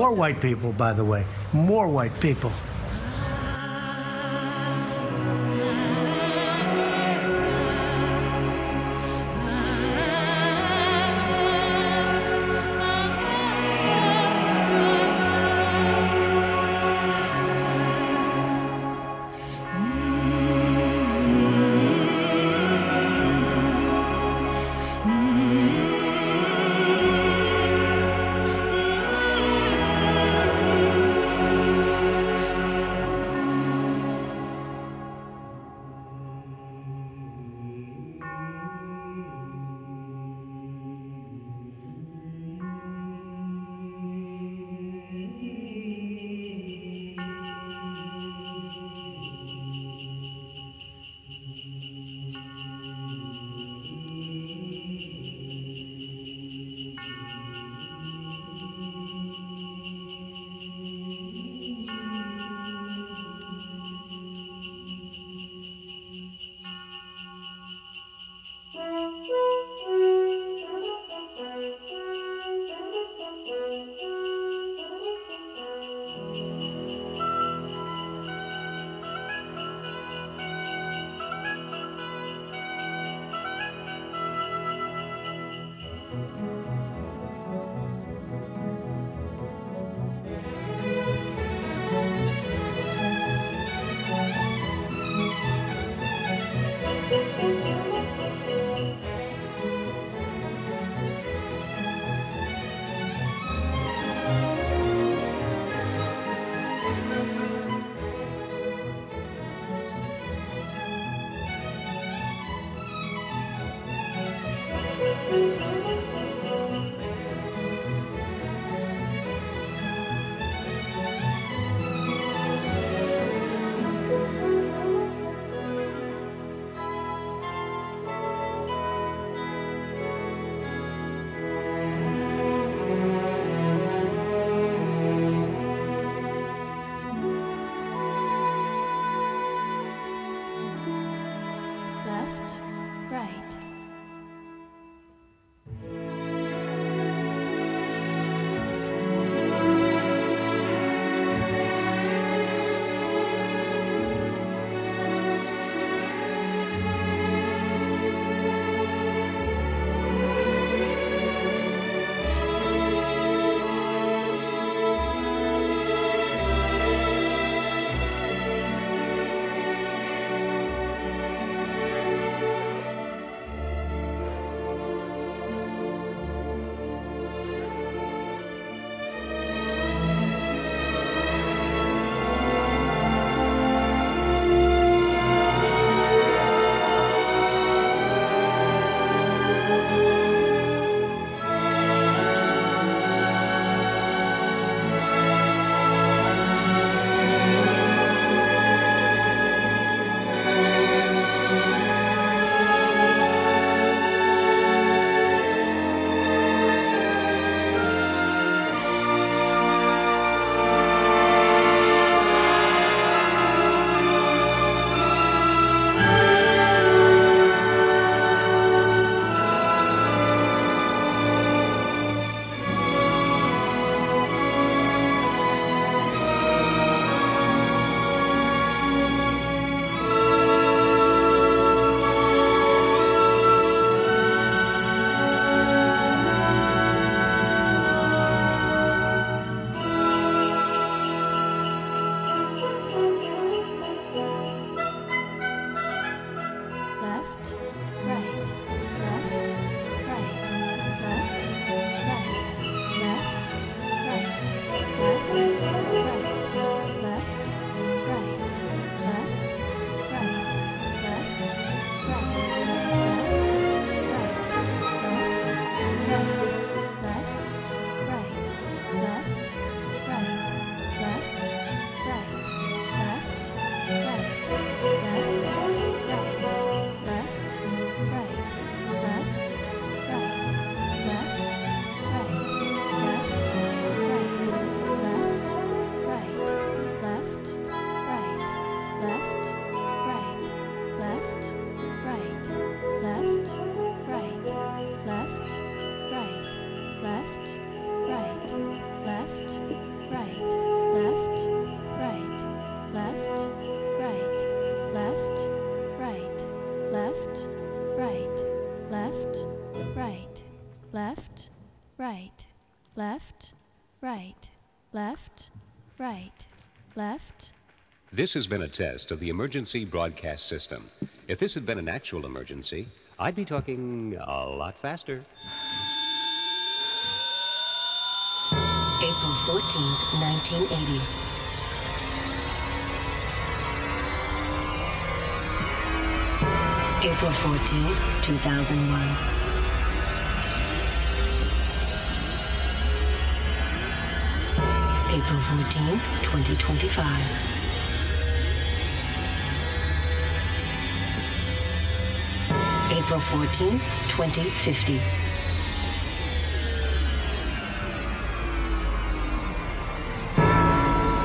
More white people, by the way. More white people. Left, right, left, right, left. This has been a test of the emergency broadcast system. If this had been an actual emergency, I'd be talking a lot faster. April 14th, 1980. April 14th, 2001. April 14th, 2025. April 14th, 2050.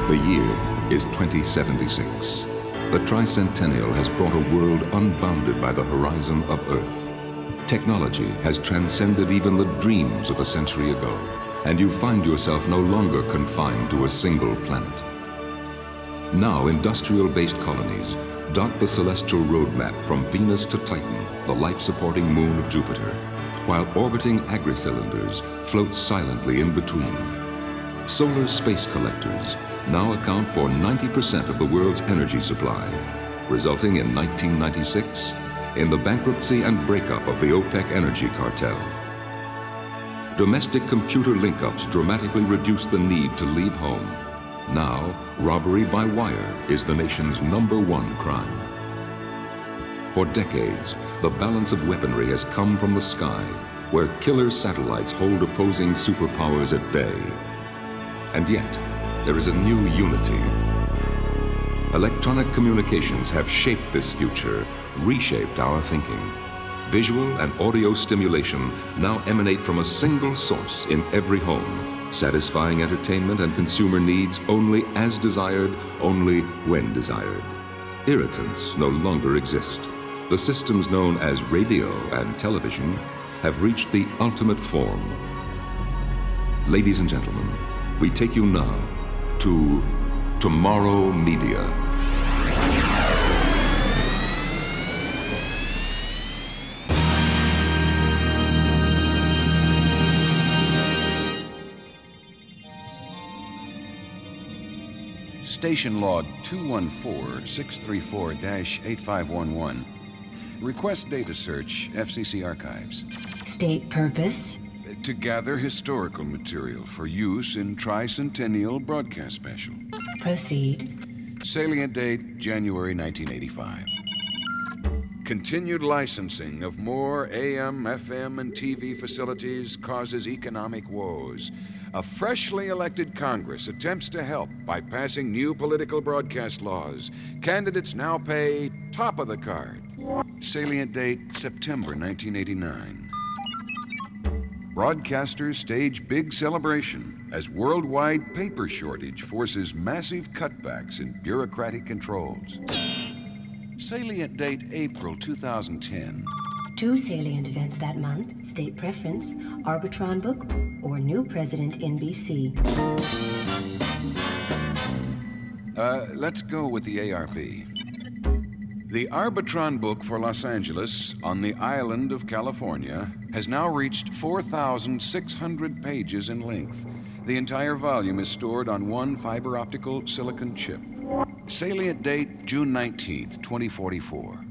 The year is 2076. The tricentennial has brought a world unbounded by the horizon of Earth. Technology has transcended even the dreams of a century ago, and you find yourself no longer confined to a single planet. Now, industrial based colonies dot the celestial roadmap from Venus to Titan, the life supporting moon of Jupiter, while orbiting agri-cylinders float silently in between. Solar space collectors now account for 90% of the world's energy supply, resulting in 1996 in the bankruptcy and breakup of the OPEC energy cartel. Domestic computer link-ups dramatically reduced the need to leave home. Now, robbery by wire is the nation's number one crime. For decades, the balance of weaponry has come from the sky, where killer satellites hold opposing superpowers at bay. And yet, there is a new unity. Electronic communications have shaped this future, reshaped our thinking. Visual and audio stimulation now emanate from a single source in every home, satisfying entertainment and consumer needs only as desired, only when desired. Irritants no longer exist. The systems known as radio and television have reached the ultimate form. Ladies and gentlemen, we take you now to Tomorrow Media. Station log 214-634-8511. Request data search FCC archives. State purpose. To gather historical material for use in tricentennial broadcast special. Proceed. Salient date January 1985. Continued licensing of more AM, FM, and TV facilities causes economic woes. A freshly elected Congress attempts to help by passing new political broadcast laws. Candidates now pay top of the card. Salient date September 1989. Broadcasters stage big celebration as worldwide paper shortage forces massive cutbacks in bureaucratic controls. Salient date April 2010. Two salient events that month state preference, Arbitron book, or new president NBC. Uh, let's go with the ARB. The Arbitron book for Los Angeles on the island of California has now reached 4,600 pages in length. The entire volume is stored on one fiber optical silicon chip. Salient date June 19th, 2044.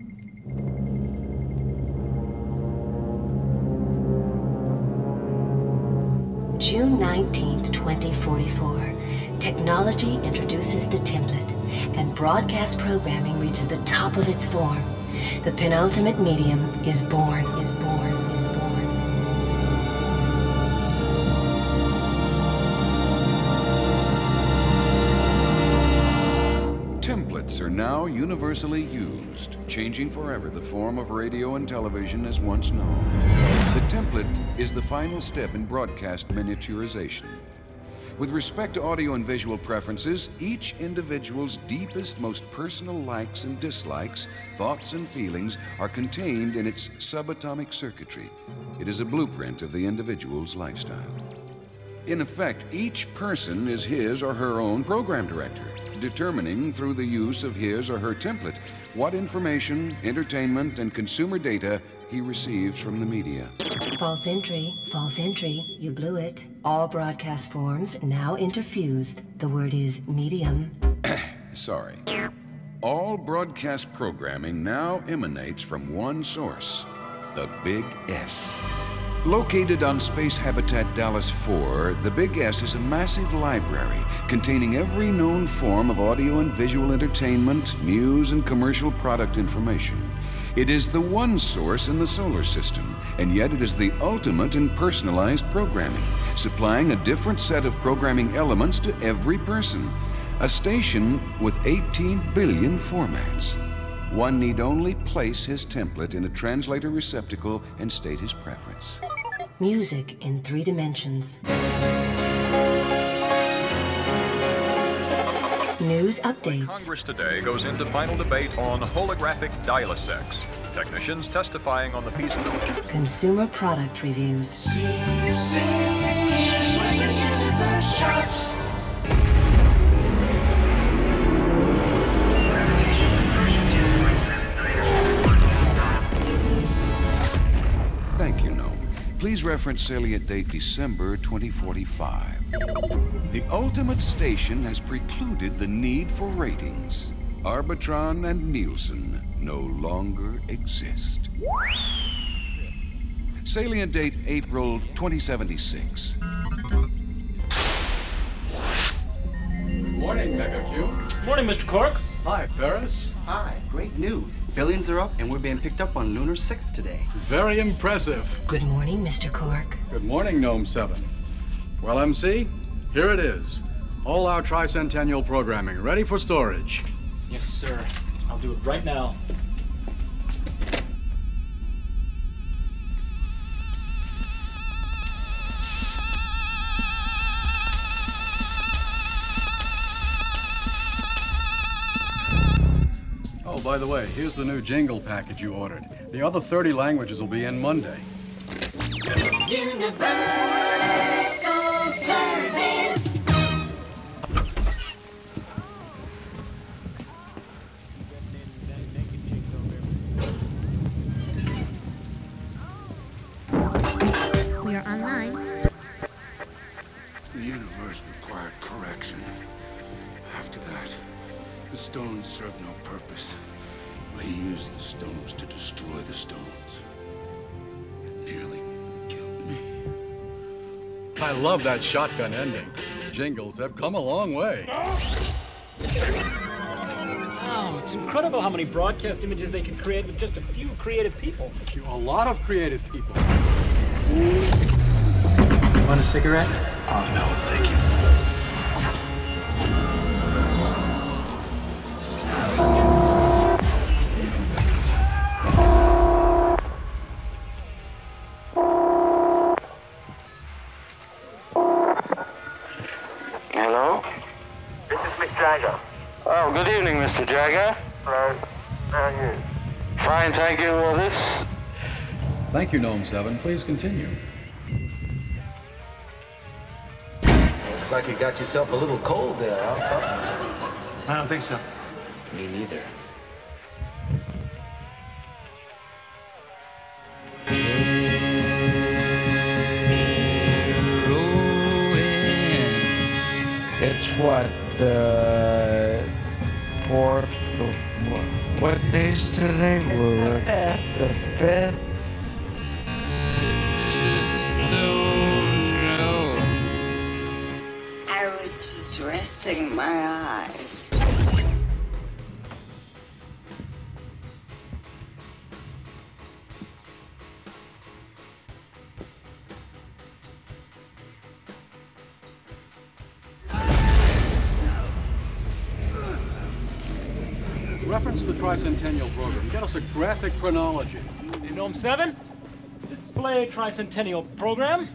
June 19th, 2044. Technology introduces the template, and broadcast programming reaches the top of its form. The penultimate medium is born, is born, is born. Templates are now universally used, changing forever the form of radio and television as once known. The template is the final step in broadcast miniaturization. With respect to audio and visual preferences, each individual's deepest, most personal likes and dislikes, thoughts and feelings are contained in its subatomic circuitry. It is a blueprint of the individual's lifestyle. In effect, each person is his or her own program director, determining through the use of his or her template what information, entertainment, and consumer data he receives from the media. False entry, false entry, you blew it. All broadcast forms now interfused. The word is medium. Sorry. All broadcast programming now emanates from one source the Big S. Located on Space Habitat Dallas 4, the Big S is a massive library containing every known form of audio and visual entertainment, news, and commercial product information. It is the one source in the solar system, and yet it is the ultimate in personalized programming, supplying a different set of programming elements to every person. A station with 18 billion formats. One need only place his template in a translator receptacle and state his preference. Music in three dimensions. News updates. Congress today goes into final debate on holographic dial-a-sex. Technicians testifying on the feasibility. Consumer product reviews. Thank you, Gnome. Please reference salient date December 2045. The Ultimate Station has precluded the need for ratings. Arbitron and Nielsen no longer exist. Salient date April 2076. Morning, Mega Q. Morning, Mr. Cork. Hi, Ferris. Hi, great news. Billions are up and we're being picked up on Lunar 6 today. Very impressive. Good morning, Mr. Cork. Good morning, Gnome 7. Well, MC, here it is. All our tricentennial programming ready for storage. Yes, sir. I'll do it right now. Oh, by the way, here's the new jingle package you ordered. The other 30 languages will be in Monday. We stones served no purpose. We used the stones to destroy the stones. It nearly killed me. I love that shotgun ending. Jingles have come a long way. Wow, it's incredible how many broadcast images they can create with just a few creative people. A lot of creative people. Want a cigarette? Oh, no, thank you. You, Gnome 7. Please continue. Looks like you got yourself a little cold there, Alpha. I don't think so. Me neither. It's what the fourth. The, what days today? We're fifth. The fifth. Tricentennial program. Get us a graphic chronology. Gnome 7, display tricentennial program,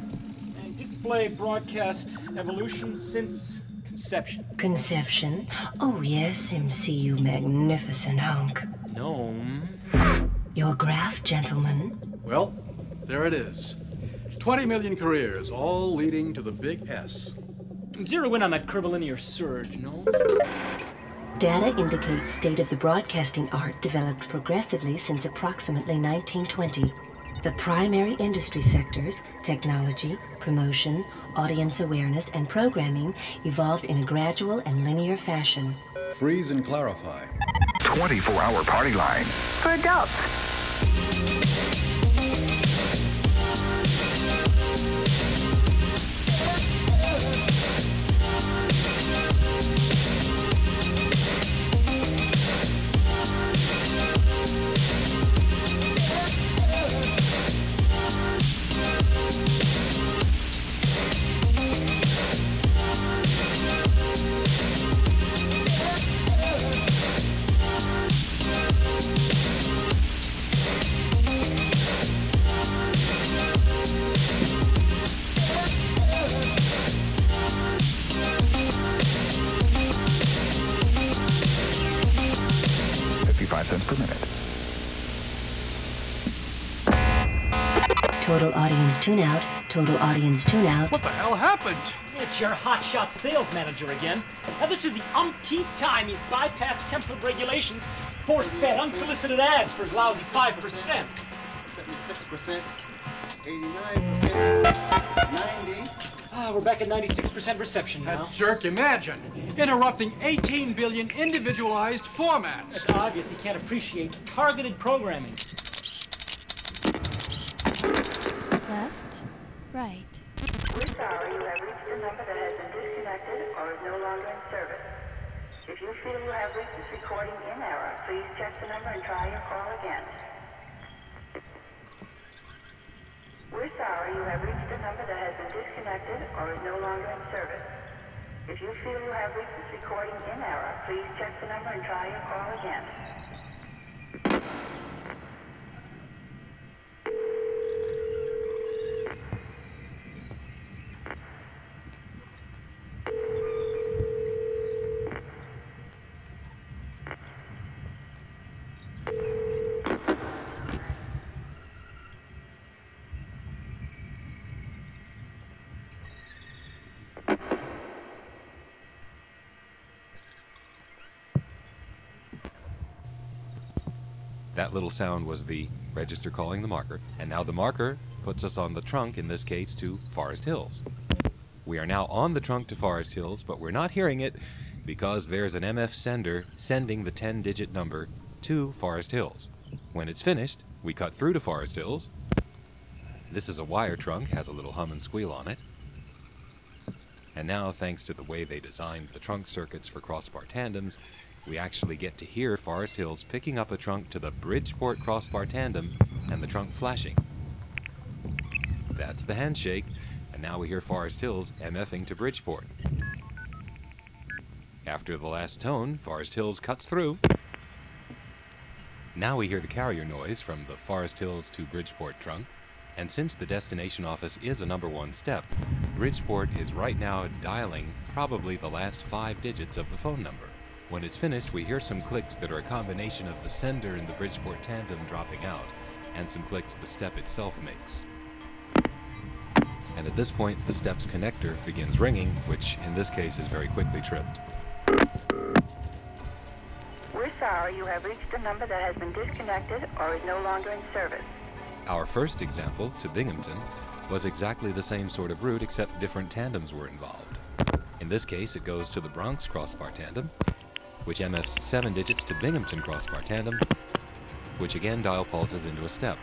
and display broadcast evolution since conception. Conception? Oh, yes, MC, you magnificent hunk. Gnome. Your graph, gentlemen. Well, there it is. 20 million careers, all leading to the big S. Zero in on that curvilinear surge, Gnome. Data indicates state of the broadcasting art developed progressively since approximately 1920. The primary industry sectors, technology, promotion, audience awareness, and programming, evolved in a gradual and linear fashion. Freeze and clarify. 24 hour party line. For adults. Fifty-five cents per minute. Total audience tune out, total audience tune out. What the hell happened? It's your hotshot sales manager again. Now, this is the umpteenth time he's bypassed template regulations, force fed unsolicited ads for his lousy 5%. 76%, 89%, 90. Ah, we're back at 96% reception now. That jerk, imagine interrupting 18 billion individualized formats. It's obvious he can't appreciate targeted programming. Left, right. We're sorry you have reached a number that has been disconnected or is no longer in service. If you feel you have reached this recording in error, please check the number and try your call again. We're sorry you have reached a number that has been disconnected or is no longer in service. If you feel you have reached this recording in error, please check the number and try your call again. That little sound was the register calling the marker, and now the marker puts us on the trunk, in this case to Forest Hills. We are now on the trunk to Forest Hills, but we're not hearing it because there's an MF sender sending the 10 digit number to Forest Hills. When it's finished, we cut through to Forest Hills. This is a wire trunk, has a little hum and squeal on it. And now, thanks to the way they designed the trunk circuits for crossbar tandems, we actually get to hear Forest Hills picking up a trunk to the Bridgeport crossbar tandem and the trunk flashing. That's the handshake, and now we hear Forest Hills MFing to Bridgeport. After the last tone, Forest Hills cuts through. Now we hear the carrier noise from the Forest Hills to Bridgeport trunk, and since the destination office is a number one step, Bridgeport is right now dialing probably the last five digits of the phone number. When it's finished, we hear some clicks that are a combination of the sender and the Bridgeport tandem dropping out, and some clicks the step itself makes. And at this point, the step's connector begins ringing, which in this case is very quickly tripped. We're sorry you have reached a number that has been disconnected or is no longer in service. Our first example, to Binghamton, was exactly the same sort of route except different tandems were involved. In this case, it goes to the Bronx crossbar tandem, which MFs seven digits to Binghamton crossbar tandem, which again dial pulses into a step.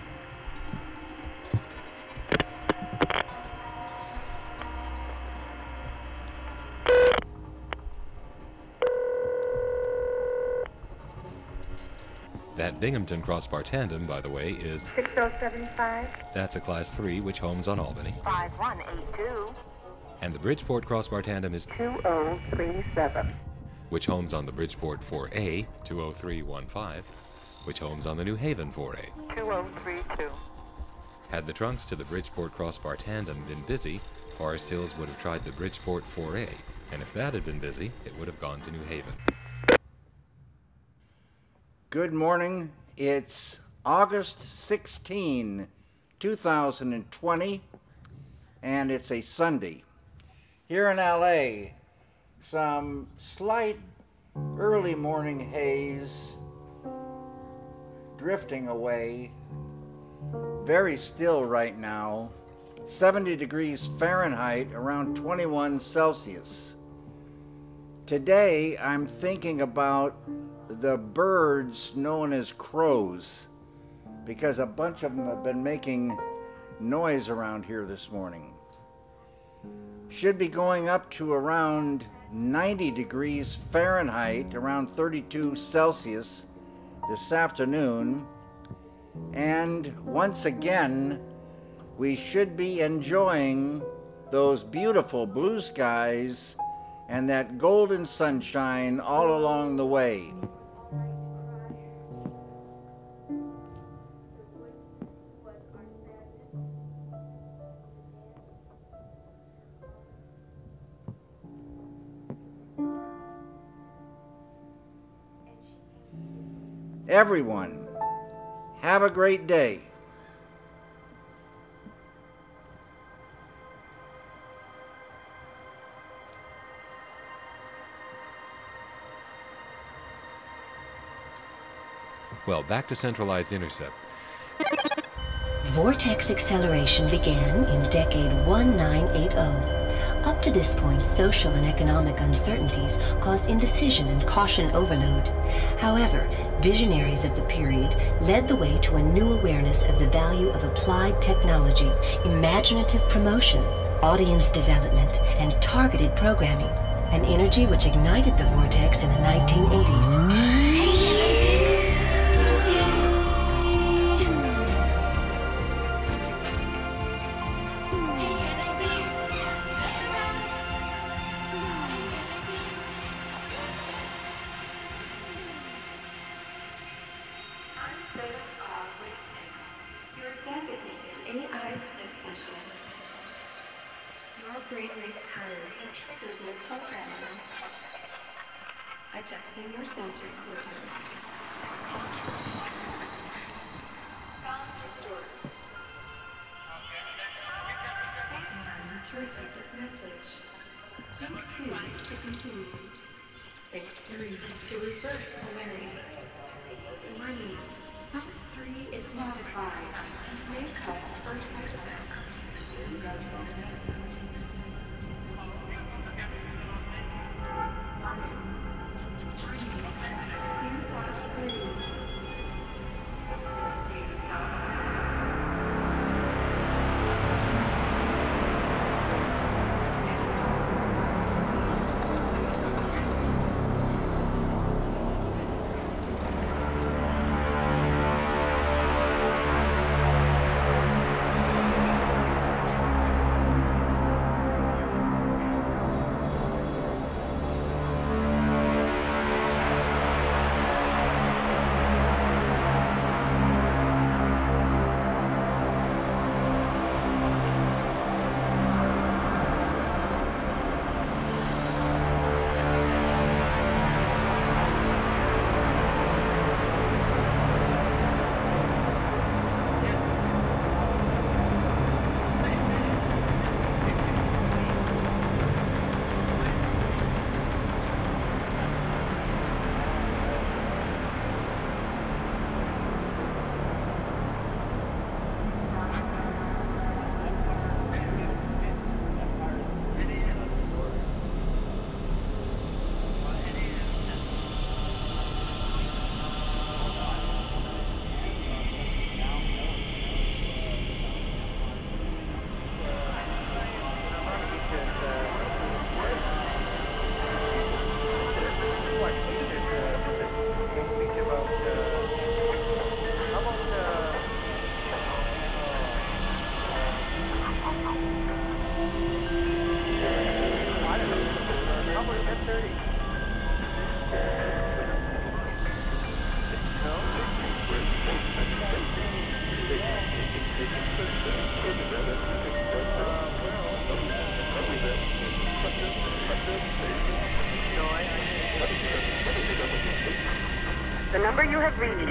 That Binghamton crossbar tandem, by the way, is 6075 that's a class 3 which homes on Albany. 5182 And the Bridgeport crossbar tandem is 2037. Which homes on the Bridgeport 4A 20315, which homes on the New Haven 4A. 2032. Had the trunks to the Bridgeport crossbar tandem been busy, Forest Hills would have tried the Bridgeport 4A, and if that had been busy, it would have gone to New Haven. Good morning. It's August 16, 2020, and it's a Sunday. Here in LA, some slight early morning haze drifting away very still right now, 70 degrees Fahrenheit, around 21 Celsius. Today, I'm thinking about the birds known as crows because a bunch of them have been making noise around here this morning. Should be going up to around 90 degrees Fahrenheit, around 32 Celsius this afternoon. And once again, we should be enjoying those beautiful blue skies and that golden sunshine all along the way. Everyone, have a great day. Well, back to centralized intercept. Vortex acceleration began in decade 1980. Up to this point, social and economic uncertainties caused indecision and caution overload. However, visionaries of the period led the way to a new awareness of the value of applied technology, imaginative promotion, audience development, and targeted programming, an energy which ignited the vortex in the 1980s. Adjusting your sensor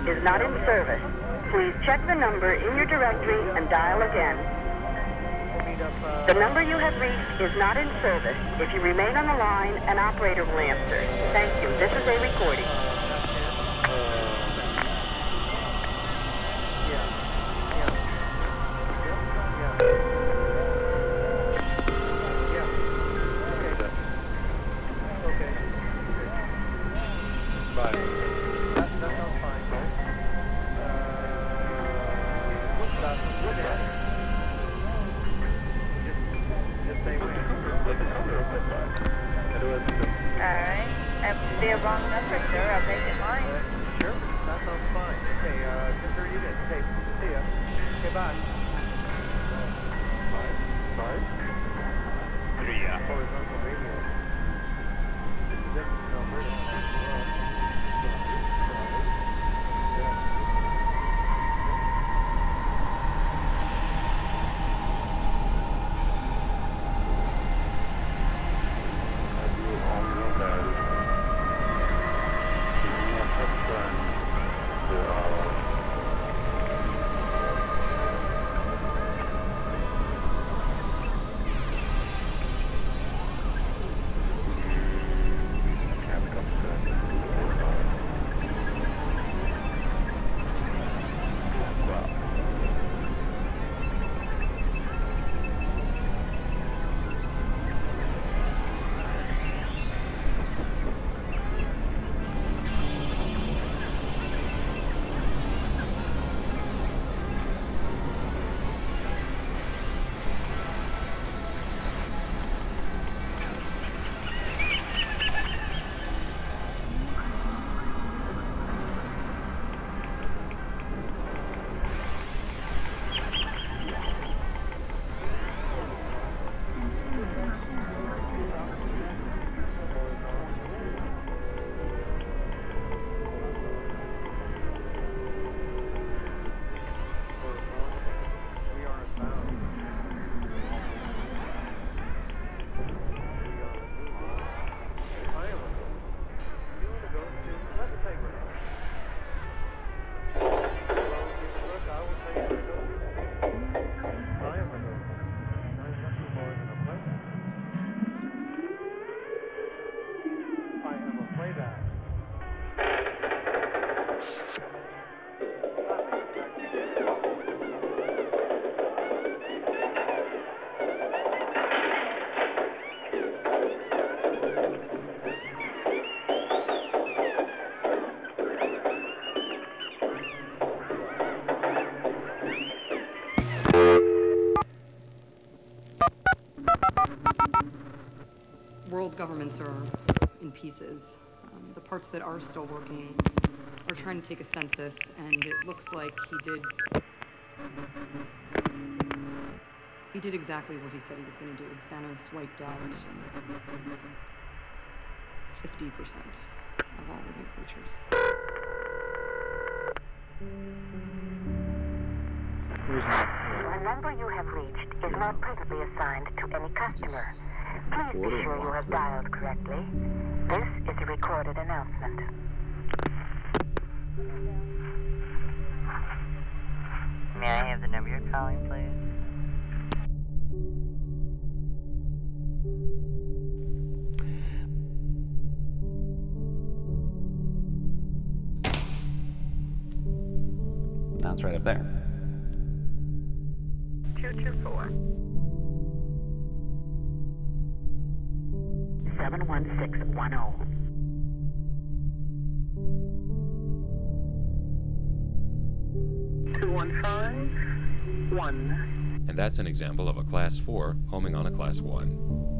is not in service. Please check the number in your directory and dial again. The number you have reached is not in service. If you remain on the line, an operator will answer. Thank you. This is a recording. the wrong number, sir. I'll make it mine. Uh, sure. That sounds fine. Okay, uh, Mr. Unit, hey, see ya. Okay, bye. Bye. Bye. See ya. Oh, it's Uncle This is Alberta. Governments are in pieces. Um, the parts that are still working are trying to take a census, and it looks like he did. He did exactly what he said he was going to do. Thanos wiped out 50% of all living creatures. The number you have reached is not presently assigned to any customer. Please be sure you have dialed correctly. This is a recorded announcement. May I have the number you're calling, please? And that's an example of a Class 4 homing on a Class 1.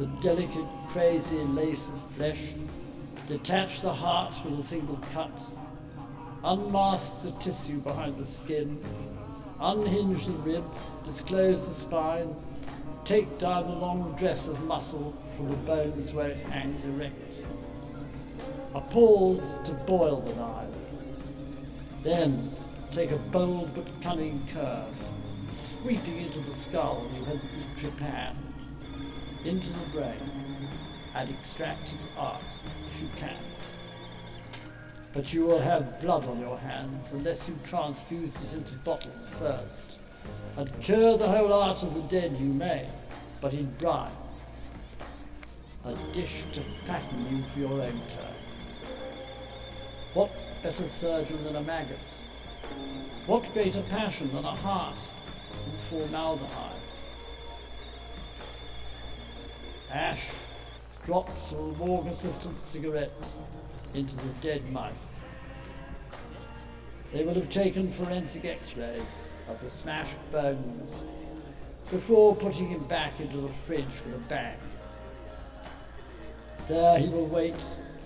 The delicate, crazy lace of flesh, detach the heart with a single cut, unmask the tissue behind the skin, unhinge the ribs, disclose the spine, take down the long dress of muscle from the bones where it hangs erect. A pause to boil the knives. Then take a bold but cunning curve, sweeping into the skull you had Japan, into the brain, and extract its art if you can. But you will have blood on your hands unless you transfuse it into bottles first. And cure the whole art of the dead you may, but in brine. A dish to fatten you for your own turn. What better surgeon than a maggot? What greater passion than a heart in formaldehyde? Ash, drops a morgue assistant's cigarette into the dead mouth. They will have taken forensic x-rays of the smashed bones before putting him back into the fridge with a bang. There he will wait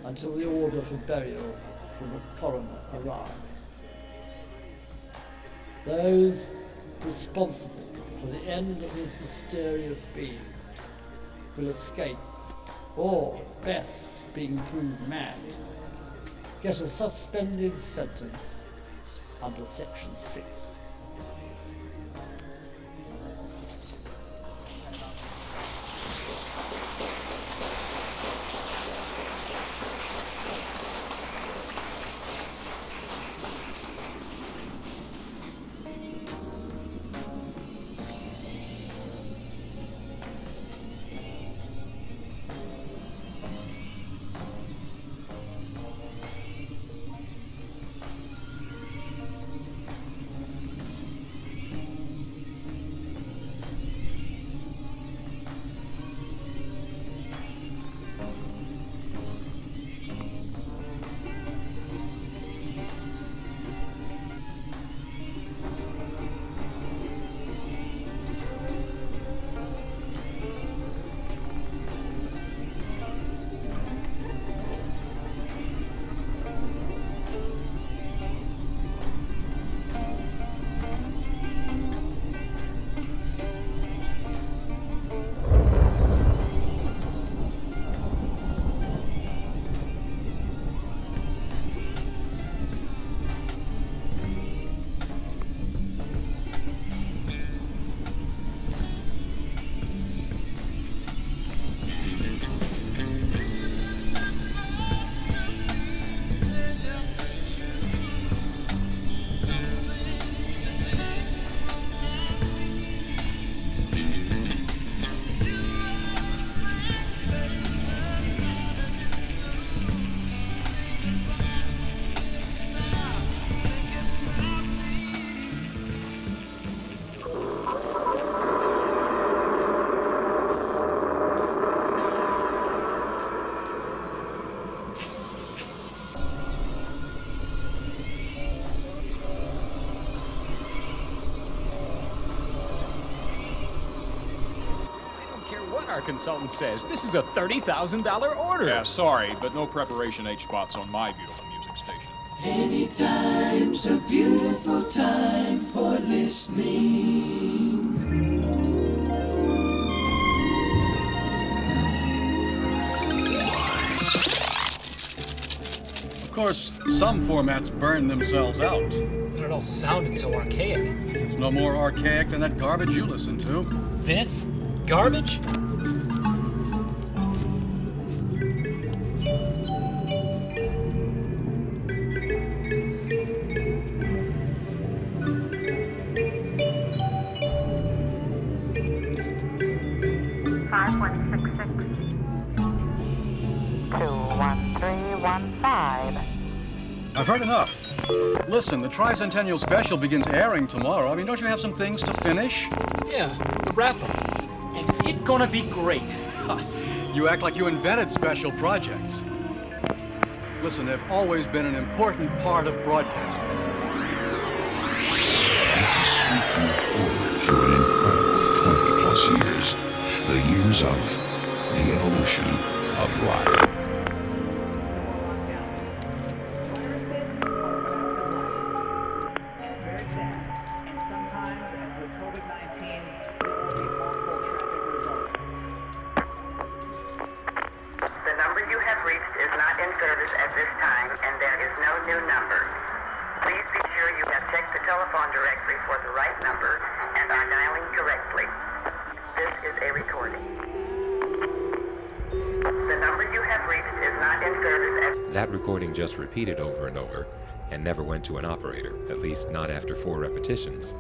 until the order for burial from the coroner arrives. Those responsible for the end of his mysterious being will escape, or, best, being proved mad, get a suspended sentence under Section 6. Consultant says. This is a $30,000 order. Yeah, sorry, but no preparation H spots on my beautiful music station. Anytime's a beautiful time for listening. Of course, some formats burn themselves out. It all sounded so archaic. It's no more archaic than that garbage you listen to. This? Garbage? listen, the tricentennial special begins airing tomorrow. I mean, don't you have some things to finish? Yeah, the wrap up. And is it gonna be great? you act like you invented special projects. Listen, they've always been an important part of broadcasting. Forward an important 20 plus years, the years of the evolution of life. repeated over and over, and never went to an operator, at least not after four repetitions.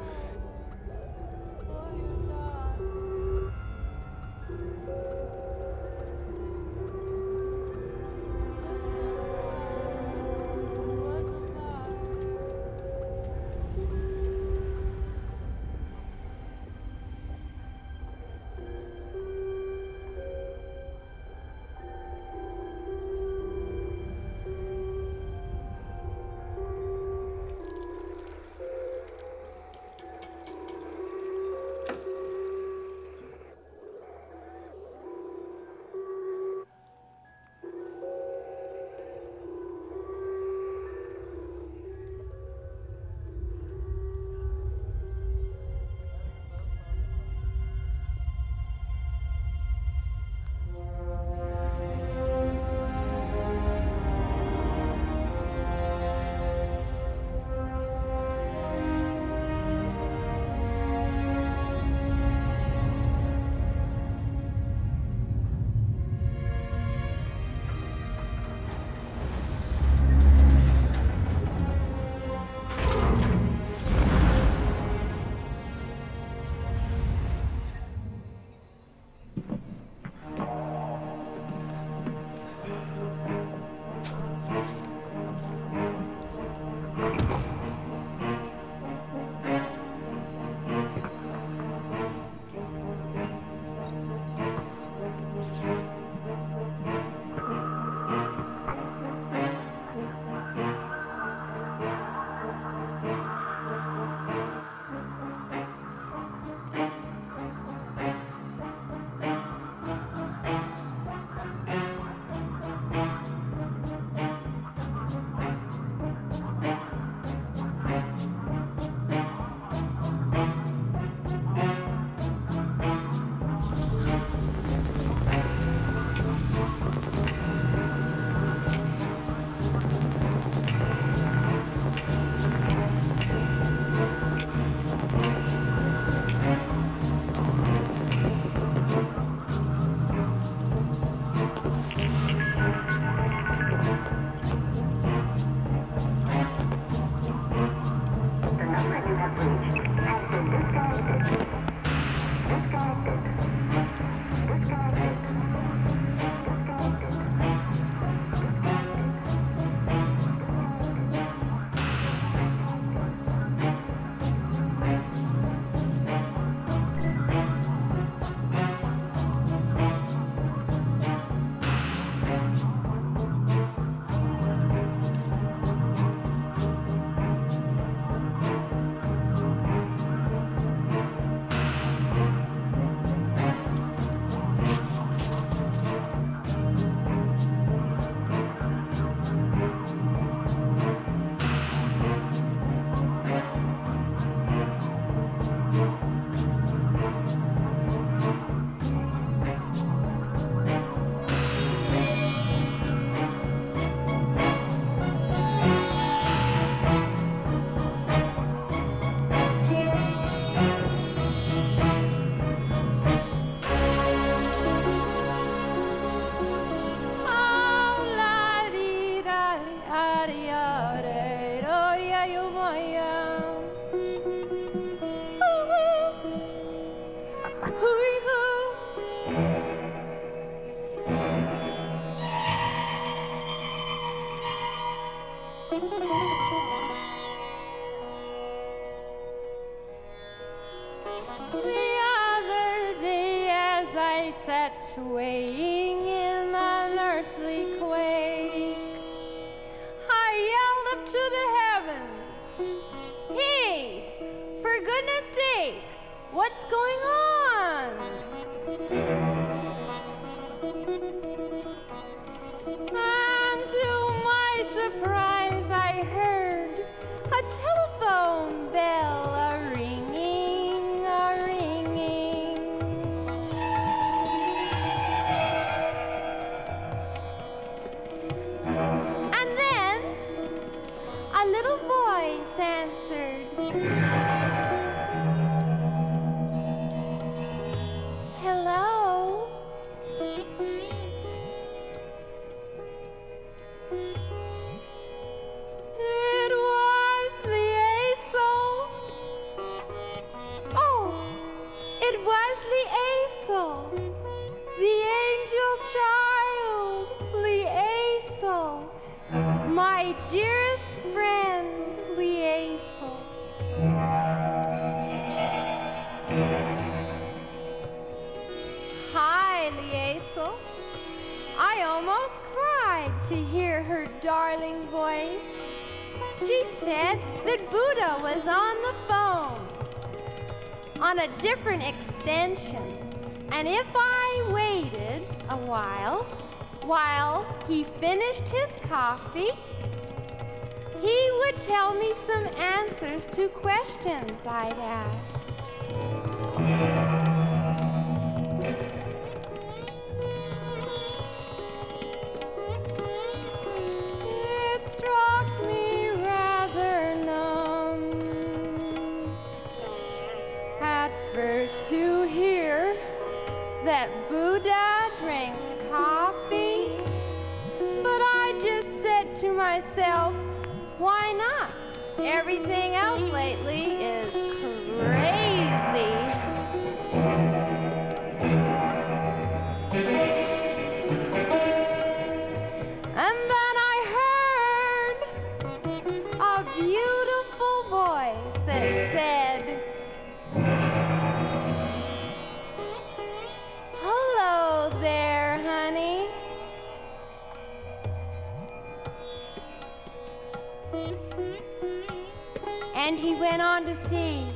And he went on to say,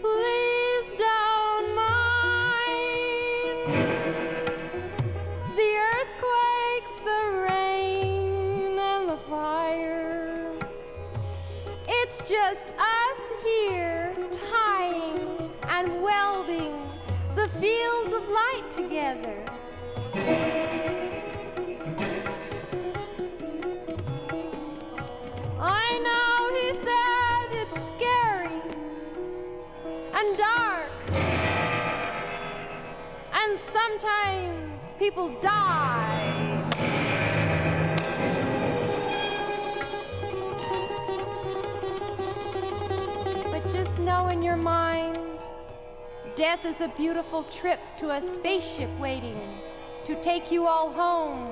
Please don't mind the earthquakes, the rain, and the fire. It's just us here tying and welding the fields of light together. People die. But just know in your mind, death is a beautiful trip to a spaceship waiting to take you all home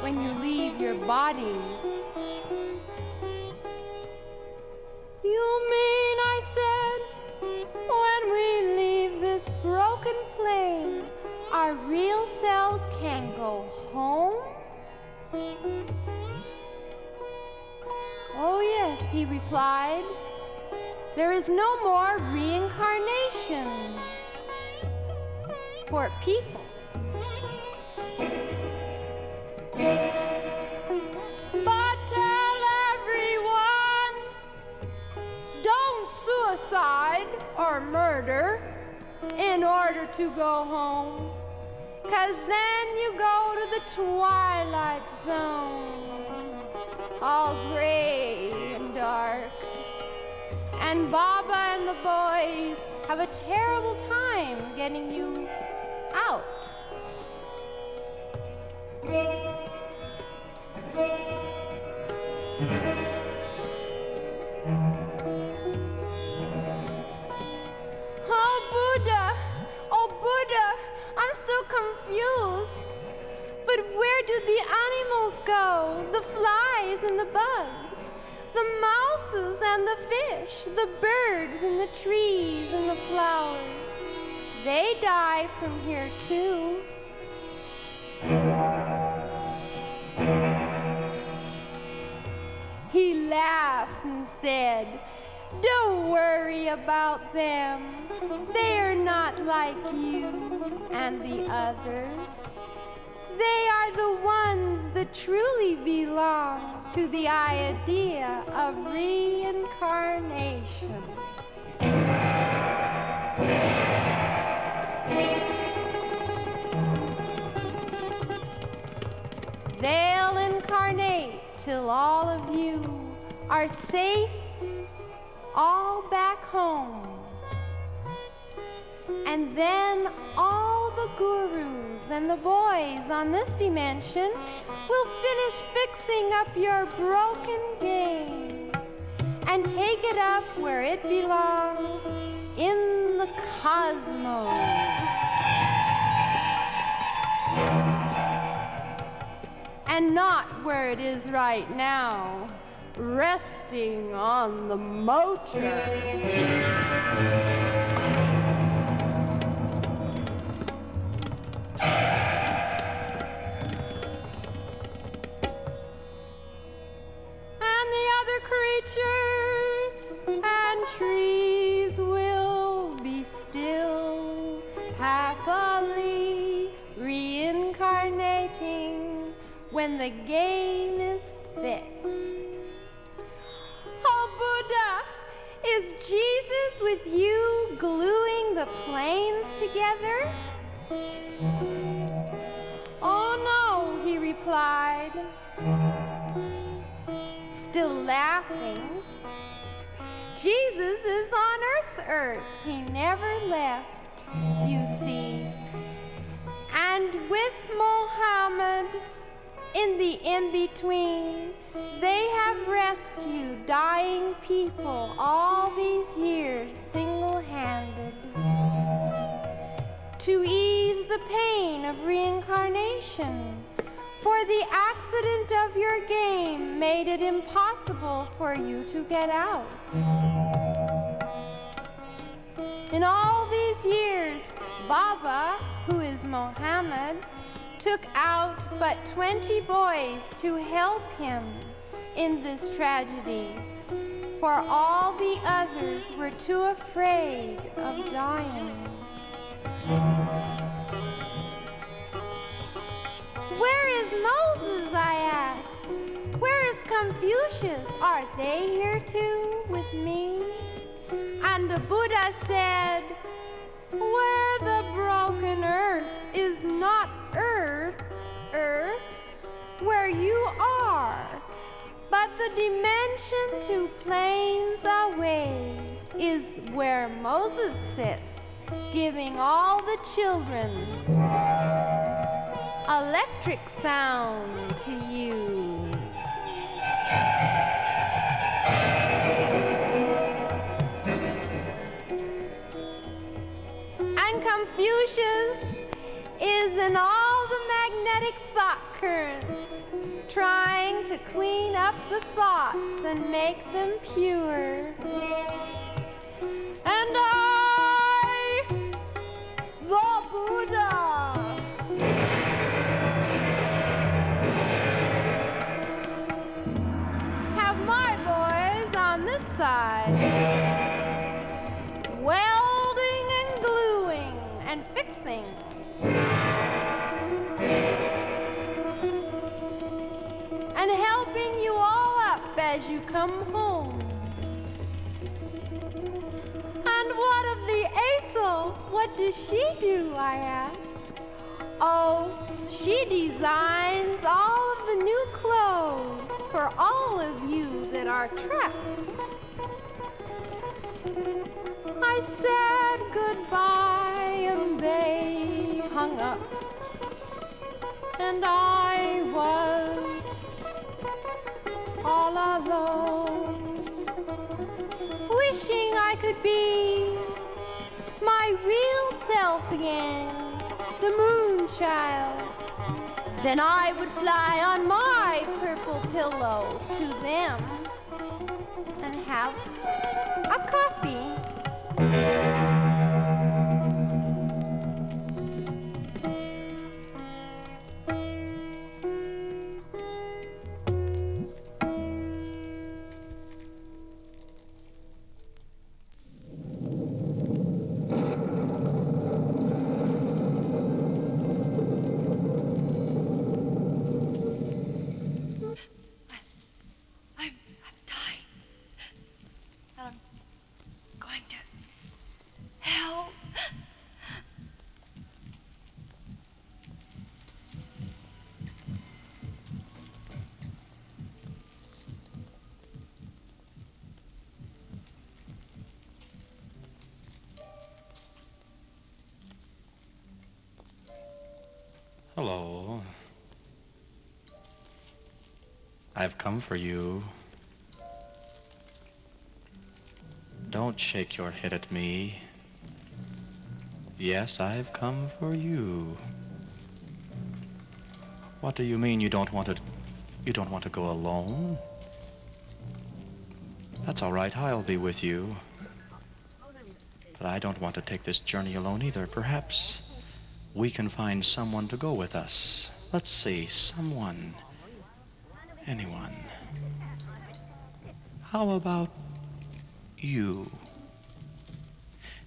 when you leave your bodies. You mean, I said, when we leave this broken plane, our real selves can go home? Oh, yes, he replied. There is no more reincarnation for people. But tell everyone don't suicide or murder in order to go home. Cause then you go to the twilight zone, all gray and dark. And Baba and the boys have a terrible time getting you out. Confused. But where do the animals go? The flies and the bugs, the mouses and the fish, the birds and the trees and the flowers. They die from here too. He laughed and said, Don't worry about them. They are not like you and the others. They are the ones that truly belong to the idea of reincarnation. They'll incarnate till all of you are safe all back home. And then all the gurus and the boys on this dimension will finish fixing up your broken game and take it up where it belongs in the cosmos. And not where it is right now, resting on the motor. Earth. He never left, you see. And with Mohammed in the in between, they have rescued dying people all these years single handed. To ease the pain of reincarnation, for the accident of your game made it impossible for you to get out. In all these years, Baba, who is Mohammed, took out but 20 boys to help him in this tragedy, for all the others were too afraid of dying. Where is Moses? I asked. Where is Confucius? Are they here too with me? And the Buddha said, Where the broken earth is not earth's earth, where you are, but the dimension two planes away is where Moses sits, giving all the children electric sound to use. Confucius is in all the magnetic thought currents, trying to clean up the thoughts and make them pure. Home. And what of the Aesel? What does she do? I asked. Oh, she designs all of the new clothes for all of you that are trapped. I said goodbye and they hung up. And I was all alone, wishing I could be my real self again, the moon child. Then I would fly on my purple pillow to them and have a coffee. I've come for you. Don't shake your head at me. Yes, I've come for you. What do you mean you don't want to you don't want to go alone? That's all right. I'll be with you. But I don't want to take this journey alone either. Perhaps we can find someone to go with us. Let's see, someone. Anyone. How about you?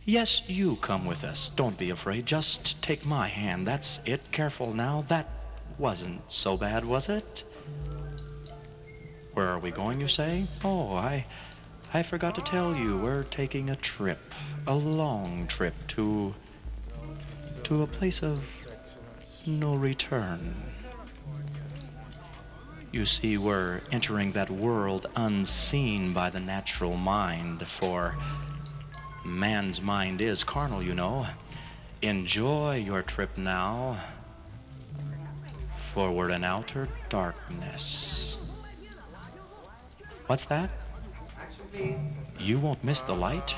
Yes, you come with us. Don't be afraid. Just take my hand. That's it. Careful now. That wasn't so bad, was it? Where are we going, you say? Oh, I. I forgot to tell you, we're taking a trip. A long trip to. to a place of no return. You see, we're entering that world unseen by the natural mind, for man's mind is carnal, you know. Enjoy your trip now, for we're in outer darkness. What's that? You won't miss the light?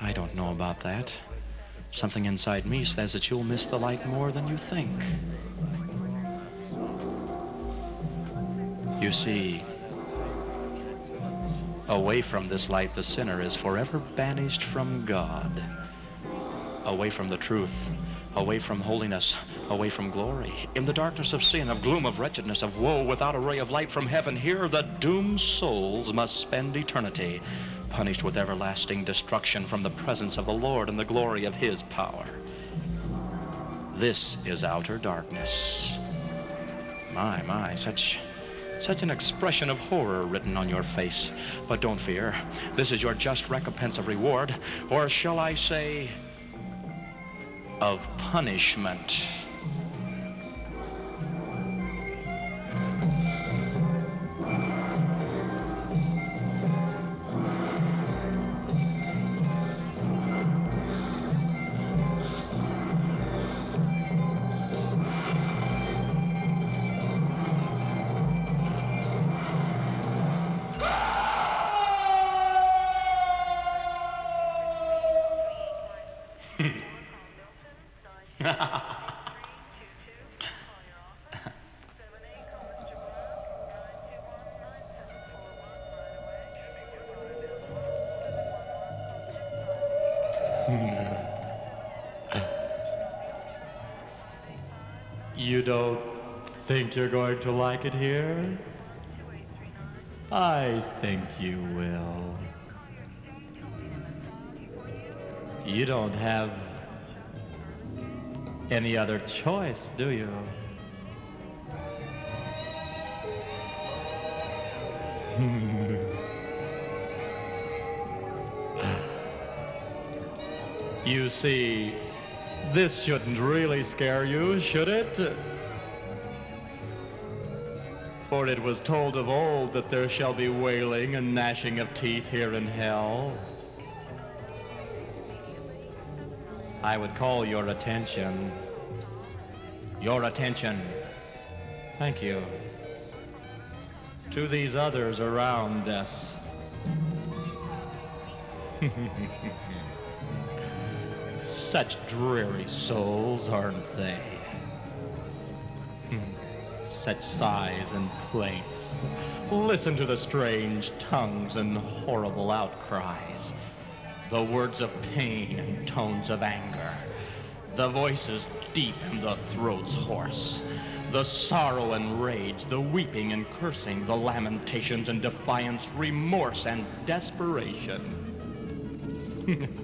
I don't know about that. Something inside me says that you'll miss the light more than you think. You see, away from this light, the sinner is forever banished from God. Away from the truth, away from holiness, away from glory. In the darkness of sin, of gloom, of wretchedness, of woe, without a ray of light from heaven, here the doomed souls must spend eternity, punished with everlasting destruction from the presence of the Lord and the glory of his power. This is outer darkness. My, my, such such an expression of horror written on your face. But don't fear. This is your just recompense of reward, or shall I say, of punishment. You don't think you're going to like it here? I think you will. You don't have any other choice, do you? you see, this shouldn't really scare you, should it? For it was told of old that there shall be wailing and gnashing of teeth here in hell. I would call your attention. Your attention. Thank you. To these others around us. Such dreary souls, aren't they? Hmm. Such sighs and plaints. Listen to the strange tongues and horrible outcries. The words of pain and tones of anger. The voices deep and the throats hoarse. The sorrow and rage, the weeping and cursing, the lamentations and defiance, remorse and desperation.